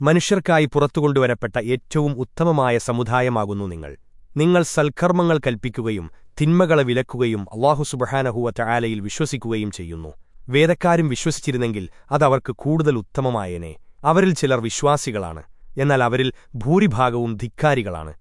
മനുഷ്യർക്കായി പുറത്തുകൊണ്ടുവരപ്പെട്ട ഏറ്റവും ഉത്തമമായ സമുദായമാകുന്നു നിങ്ങൾ. നിങ്ങൾ സൽക്കർമ്മങ്ങൾ കൽപ്പിക്കുകയും തിന്മകളെ വിലക്കുകയും അള്ളാഹുസുബഹാനഹുവ ചായാലയിൽ വിശ്വസിക്കുകയും ചെയ്യുന്നു. വേദക്കാരും വിശ്വസിച്ചിരുന്നെങ്കിൽ അതവർക്ക് കൂടുതൽ ഉത്തമമായേനെ. അവരിൽ ചിലർ വിശ്വാസികളാണ്. എന്നാൽ അവരിൽ ഭൂരിഭാഗവും ധിക്കാരികളാണ്.